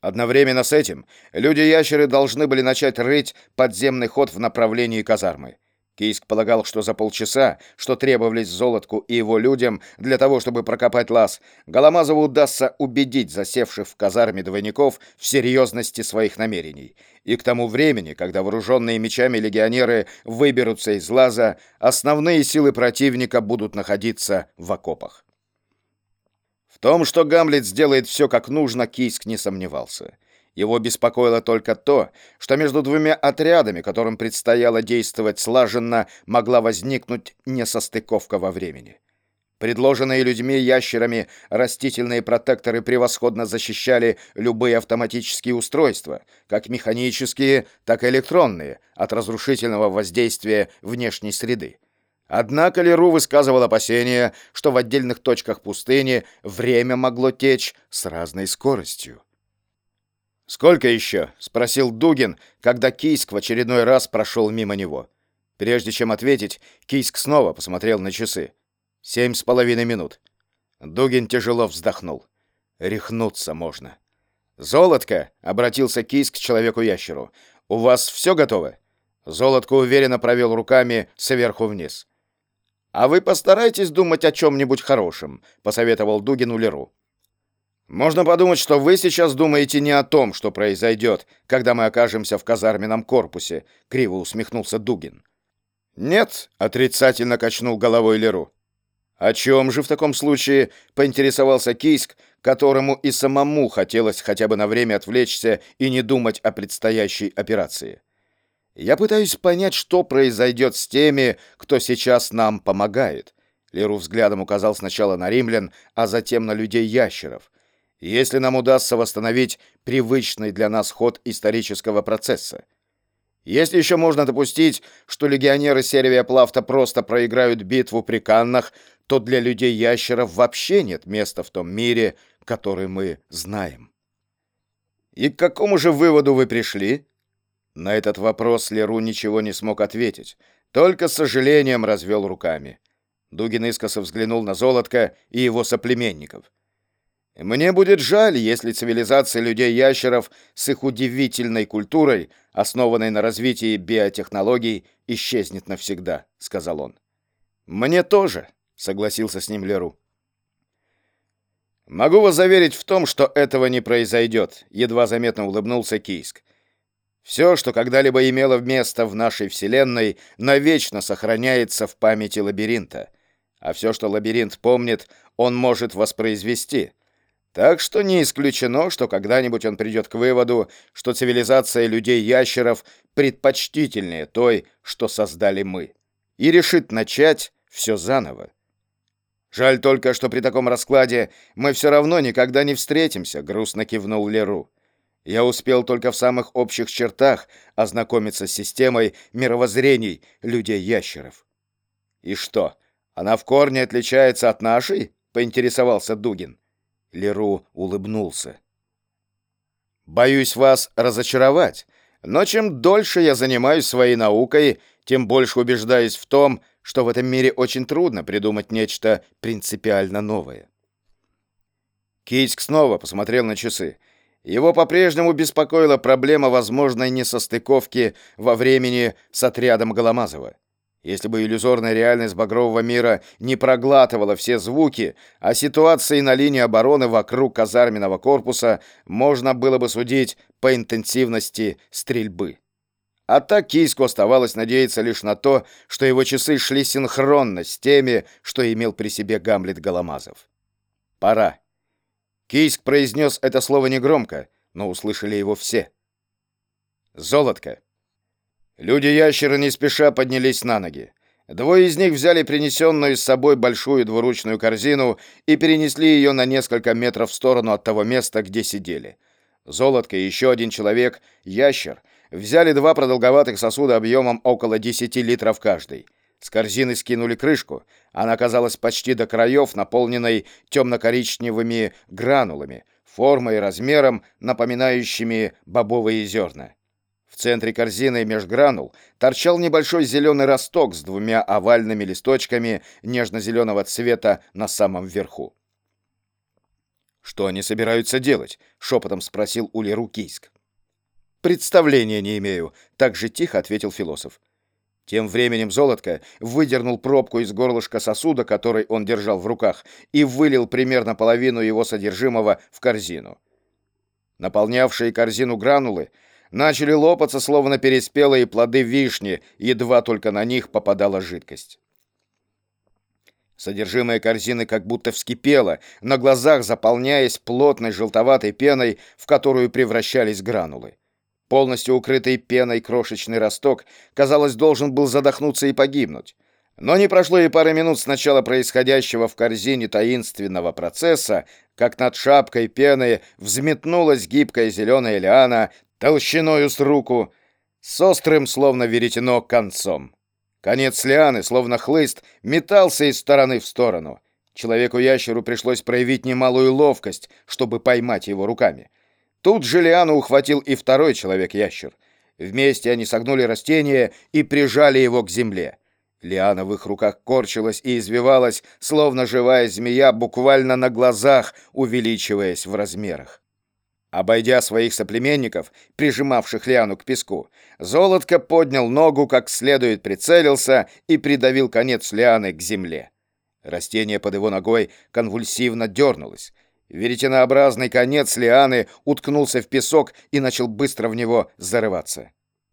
Одновременно с этим люди-ящеры должны были начать рыть подземный ход в направлении казармы. Кийск полагал, что за полчаса, что требовались Золотку и его людям для того, чтобы прокопать лаз, Голомазову удастся убедить засевших в казарме двойников в серьезности своих намерений. И к тому времени, когда вооруженные мечами легионеры выберутся из лаза, основные силы противника будут находиться в окопах. Том, что Гамлет сделает все как нужно, Кийск не сомневался. Его беспокоило только то, что между двумя отрядами, которым предстояло действовать слаженно, могла возникнуть несостыковка во времени. Предложенные людьми-ящерами растительные протекторы превосходно защищали любые автоматические устройства, как механические, так и электронные, от разрушительного воздействия внешней среды. Однако Леру высказывал опасения, что в отдельных точках пустыни время могло течь с разной скоростью. «Сколько еще?» — спросил Дугин, когда Кийск в очередной раз прошел мимо него. Прежде чем ответить, Кийск снова посмотрел на часы. «Семь с половиной минут». Дугин тяжело вздохнул. «Рехнуться можно». «Золотко!» — обратился Кийск к человеку-ящеру. «У вас все готово?» Золотко уверенно провел руками сверху вниз. «А вы постарайтесь думать о чем-нибудь хорошем», — посоветовал Дугин Улеру. «Можно подумать, что вы сейчас думаете не о том, что произойдет, когда мы окажемся в казарменном корпусе», — криво усмехнулся Дугин. «Нет», — отрицательно качнул головой Леру. «О чем же в таком случае?» — поинтересовался Кийск, которому и самому хотелось хотя бы на время отвлечься и не думать о предстоящей операции. Я пытаюсь понять, что произойдет с теми, кто сейчас нам помогает. Леру взглядом указал сначала на римлян, а затем на людей-ящеров. Если нам удастся восстановить привычный для нас ход исторического процесса. Если еще можно допустить, что легионеры Сервия Плафта просто проиграют битву при Каннах, то для людей-ящеров вообще нет места в том мире, который мы знаем. И к какому же выводу вы пришли? На этот вопрос Леру ничего не смог ответить, только с сожалением развел руками. Дугин искоса взглянул на Золотко и его соплеменников. «Мне будет жаль, если цивилизация людей-ящеров с их удивительной культурой, основанной на развитии биотехнологий, исчезнет навсегда», — сказал он. «Мне тоже», — согласился с ним Леру. «Могу вас заверить в том, что этого не произойдет», — едва заметно улыбнулся Кийск. Все, что когда-либо имело место в нашей Вселенной, навечно сохраняется в памяти лабиринта. А все, что лабиринт помнит, он может воспроизвести. Так что не исключено, что когда-нибудь он придет к выводу, что цивилизация людей-ящеров предпочтительнее той, что создали мы, и решит начать все заново. Жаль только, что при таком раскладе мы все равно никогда не встретимся, грустно кивнул Леру. Я успел только в самых общих чертах ознакомиться с системой мировоззрений людей-ящеров. И что, она в корне отличается от нашей? поинтересовался Дугин. Леру улыбнулся. Боюсь вас разочаровать, но чем дольше я занимаюсь своей наукой, тем больше убеждаюсь в том, что в этом мире очень трудно придумать нечто принципиально новое. Кийск снова посмотрел на часы. Его по-прежнему беспокоила проблема возможной несостыковки во времени с отрядом Голомазова. Если бы иллюзорная реальность багрового мира не проглатывала все звуки, а ситуации на линии обороны вокруг казарменного корпуса можно было бы судить по интенсивности стрельбы. А так Кийску оставалось надеяться лишь на то, что его часы шли синхронно с теми, что имел при себе Гамлет Голомазов. Пора. Кийск произнес это слово негромко, но услышали его все. Золотко. Люди-ящеры не спеша поднялись на ноги. Двое из них взяли принесенную с собой большую двуручную корзину и перенесли ее на несколько метров в сторону от того места, где сидели. Золотко и еще один человек, ящер, взяли два продолговатых сосуда объемом около 10 литров каждый. С корзины скинули крышку. Она оказалась почти до краев, наполненной темно-коричневыми гранулами, формой и размером, напоминающими бобовые зерна. В центре корзины меж гранул торчал небольшой зеленый росток с двумя овальными листочками нежно-зеленого цвета на самом верху. «Что они собираются делать?» — шепотом спросил у Леру Кийск. «Представления не имею», — так же тихо ответил философ. Тем временем Золотко выдернул пробку из горлышка сосуда, который он держал в руках, и вылил примерно половину его содержимого в корзину. Наполнявшие корзину гранулы начали лопаться, словно переспелые плоды вишни, едва только на них попадала жидкость. Содержимое корзины как будто вскипело, на глазах заполняясь плотной желтоватой пеной, в которую превращались гранулы. Полностью укрытый пеной крошечный росток, казалось, должен был задохнуться и погибнуть. Но не прошло и пары минут с начала происходящего в корзине таинственного процесса, как над шапкой пены взметнулась гибкая зеленая лиана толщиною с руку, с острым, словно веретено, концом. Конец лианы, словно хлыст, метался из стороны в сторону. Человеку-ящеру пришлось проявить немалую ловкость, чтобы поймать его руками. Тут же лиану ухватил и второй человек-ящер. Вместе они согнули растение и прижали его к земле. Лиана в их руках корчилась и извивалась, словно живая змея, буквально на глазах, увеличиваясь в размерах. Обойдя своих соплеменников, прижимавших Лиану к песку, Золотко поднял ногу, как следует прицелился и придавил конец Лианы к земле. Растение под его ногой конвульсивно дернулось. Веретенообразный конец Лианы уткнулся в песок и начал быстро в него зарываться.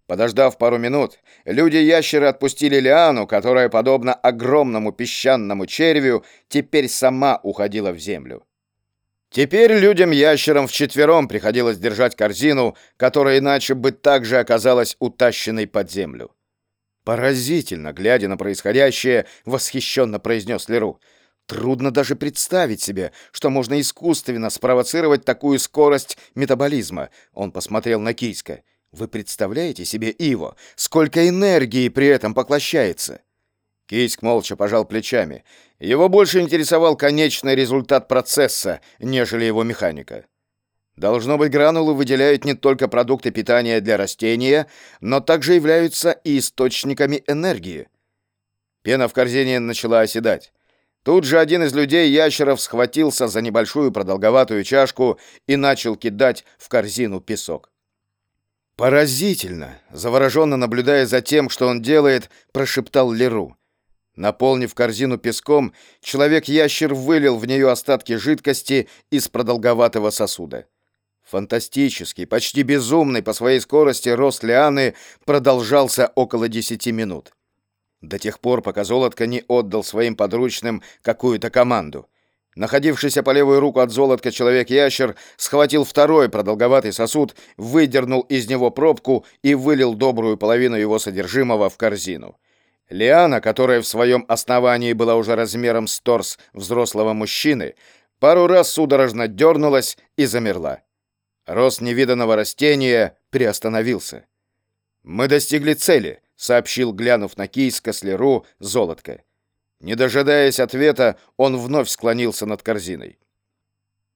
Подождав пару минут, люди-ящеры отпустили Лиану, которая, подобно огромному песчаному червю, теперь сама уходила в землю. Теперь людям-ящерам вчетвером приходилось держать корзину, которая иначе бы также оказалась утащенной под землю. «Поразительно!» — глядя на происходящее, восхищенно произнес Леру. «Трудно даже представить себе, что можно искусственно спровоцировать такую скорость метаболизма», — он посмотрел на Кийска. «Вы представляете себе, Иво, сколько энергии при этом поглощается?» Кийск молча пожал плечами. Его больше интересовал конечный результат процесса, нежели его механика. Должно быть, гранулы выделяют не только продукты питания для растения, но также являются и источниками энергии. Пена в корзине начала оседать. Тут же один из людей-ящеров схватился за небольшую продолговатую чашку и начал кидать в корзину песок. «Поразительно!» — завороженно наблюдая за тем, что он делает, прошептал Леру. Наполнив корзину песком, человек-ящер вылил в нее остатки жидкости из продолговатого сосуда. Фантастический, почти безумный по своей скорости рост лианы продолжался около десяти минут. До тех пор, пока Золотко не отдал своим подручным какую-то команду. Находившийся по левую руку от Золотка человек-ящер схватил второй продолговатый сосуд, выдернул из него пробку и вылил добрую половину его содержимого в корзину. Лиана, которая в своем основании была уже размером с торс взрослого мужчины, пару раз судорожно дернулась и замерла. Рост невиданного растения приостановился. «Мы достигли цели», — сообщил, глянув на кийска слеру, золотко. Не дожидаясь ответа, он вновь склонился над корзиной.